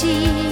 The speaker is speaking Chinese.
心。